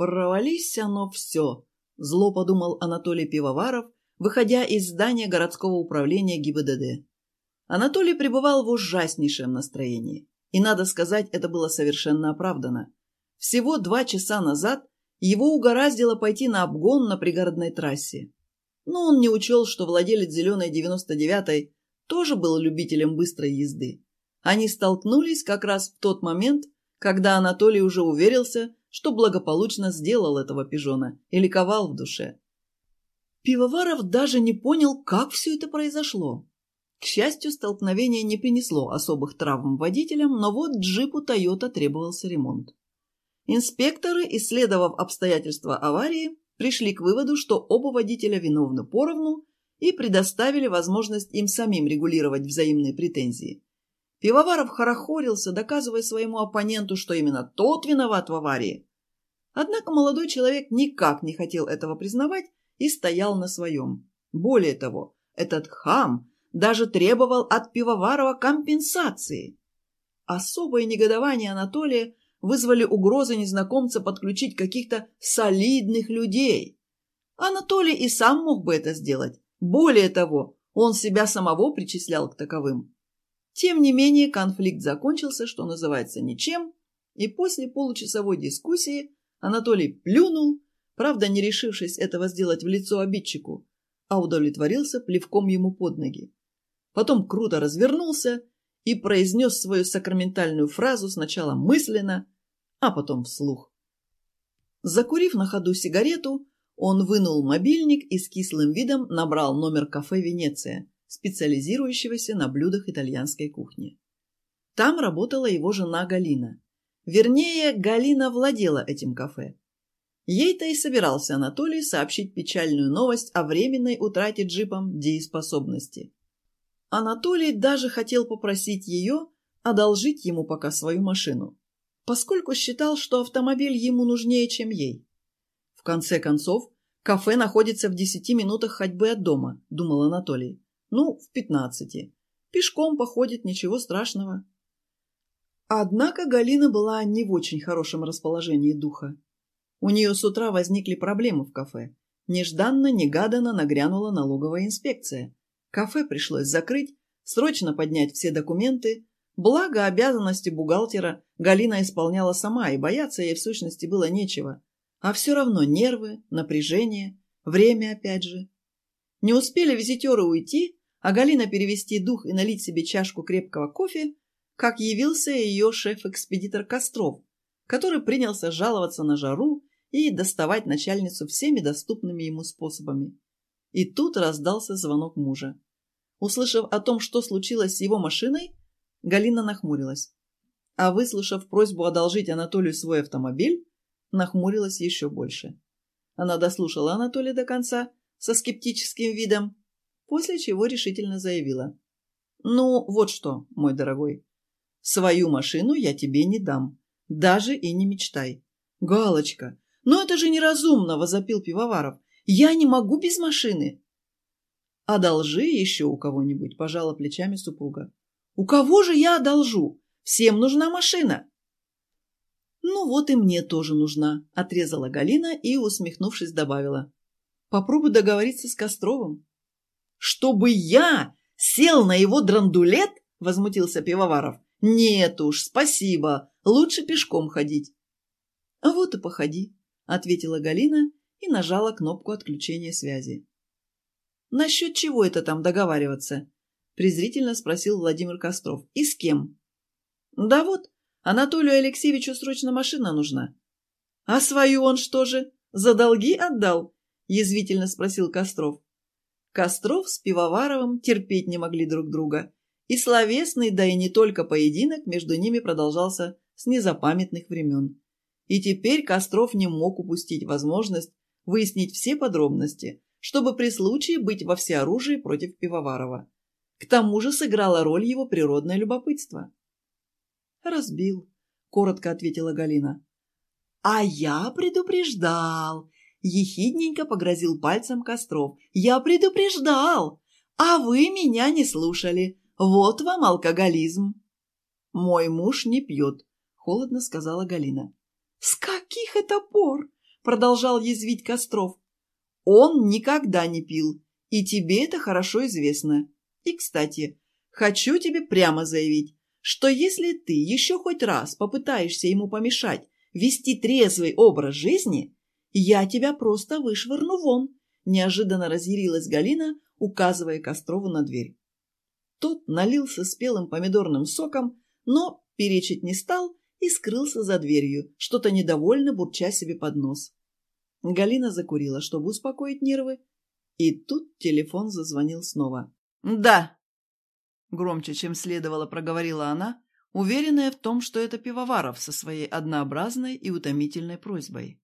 Провались оно все, зло подумал Анатолий Пивоваров, выходя из здания городского управления ГИБДД. Анатолий пребывал в ужаснейшем настроении. И, надо сказать, это было совершенно оправдано. Всего два часа назад его угораздило пойти на обгон на пригородной трассе. Но он не учел, что владелец «Зеленой 99-й» тоже был любителем быстрой езды. Они столкнулись как раз в тот момент, когда Анатолий уже уверился, что благополучно сделал этого пижона и ликовал в душе. Пивоваров даже не понял, как все это произошло. К счастью, столкновение не принесло особых травм водителям, но вот джипу «Тойота» требовался ремонт. Инспекторы, исследовав обстоятельства аварии, пришли к выводу, что оба водителя виновны поровну и предоставили возможность им самим регулировать взаимные претензии. Пивоваров хорохорился, доказывая своему оппоненту, что именно тот виноват в аварии. Однако молодой человек никак не хотел этого признавать и стоял на своем. Более того, этот хам даже требовал от Пивоварова компенсации. Особое негодование Анатолия вызвали угрозы незнакомца подключить каких-то солидных людей. Анатолий и сам мог бы это сделать. Более того, он себя самого причислял к таковым. Тем не менее, конфликт закончился, что называется, ничем, и после получасовой дискуссии Анатолий плюнул, правда, не решившись этого сделать в лицо обидчику, а удовлетворился плевком ему под ноги. Потом круто развернулся и произнес свою сакраментальную фразу сначала мысленно, а потом вслух. Закурив на ходу сигарету, он вынул мобильник и с кислым видом набрал номер кафе «Венеция», специализирующегося на блюдах итальянской кухни. Там работала его жена Галина. Вернее, Галина владела этим кафе. Ей-то и собирался Анатолий сообщить печальную новость о временной утрате джипом дееспособности. Анатолий даже хотел попросить ее одолжить ему пока свою машину, поскольку считал, что автомобиль ему нужнее, чем ей. В конце концов, кафе находится в десяти минутах ходьбы от дома, думал Анатолий. Ну, в пятнадцати. Пешком походит, ничего страшного. Однако Галина была не в очень хорошем расположении духа. У нее с утра возникли проблемы в кафе. Нежданно-негаданно нагрянула налоговая инспекция – Кафе пришлось закрыть, срочно поднять все документы. Благо, обязанности бухгалтера Галина исполняла сама, и бояться ей в сущности было нечего. А все равно нервы, напряжение, время опять же. Не успели визитеры уйти, а Галина перевести дух и налить себе чашку крепкого кофе, как явился ее шеф-экспедитор Костров, который принялся жаловаться на жару и доставать начальницу всеми доступными ему способами. И тут раздался звонок мужа. Услышав о том, что случилось с его машиной, Галина нахмурилась. А выслушав просьбу одолжить Анатолию свой автомобиль, нахмурилась еще больше. Она дослушала Анатолия до конца со скептическим видом, после чего решительно заявила. «Ну, вот что, мой дорогой, свою машину я тебе не дам, даже и не мечтай». «Галочка, ну это же неразумно!» – возопил Пивоваров. Я не могу без машины. Одолжи еще у кого-нибудь, пожала плечами супруга. У кого же я одолжу? Всем нужна машина. Ну вот и мне тоже нужна, отрезала Галина и, усмехнувшись, добавила. Попробуй договориться с Костровым. Чтобы я сел на его драндулет? Возмутился Пивоваров. Нет уж, спасибо. Лучше пешком ходить. А вот и походи, ответила Галина и нажала кнопку отключения связи. «Насчет чего это там договариваться?» – презрительно спросил Владимир Костров. «И с кем?» «Да вот, Анатолию Алексеевичу срочно машина нужна». «А свою он что же, за долги отдал?» – язвительно спросил Костров. Костров с Пивоваровым терпеть не могли друг друга, и словесный, да и не только поединок между ними продолжался с незапамятных времен. И теперь Костров не мог упустить возможность выяснить все подробности, чтобы при случае быть во всеоружии против Пивоварова. К тому же сыграла роль его природное любопытство. «Разбил», — коротко ответила Галина. «А я предупреждал», — ехидненько погрозил пальцем Костров. «Я предупреждал, а вы меня не слушали. Вот вам алкоголизм». «Мой муж не пьет», — холодно сказала Галина. «С каких это пор?» продолжал язвить Костров. Он никогда не пил, и тебе это хорошо известно. И, кстати, хочу тебе прямо заявить, что если ты еще хоть раз попытаешься ему помешать вести трезвый образ жизни, я тебя просто вышвырну вон, неожиданно разъярилась Галина, указывая Кострову на дверь. Тот налился спелым помидорным соком, но перечить не стал и скрылся за дверью, что-то недовольно бурча себе под нос. Галина закурила, чтобы успокоить нервы, и тут телефон зазвонил снова. «Да!» Громче, чем следовало, проговорила она, уверенная в том, что это Пивоваров со своей однообразной и утомительной просьбой.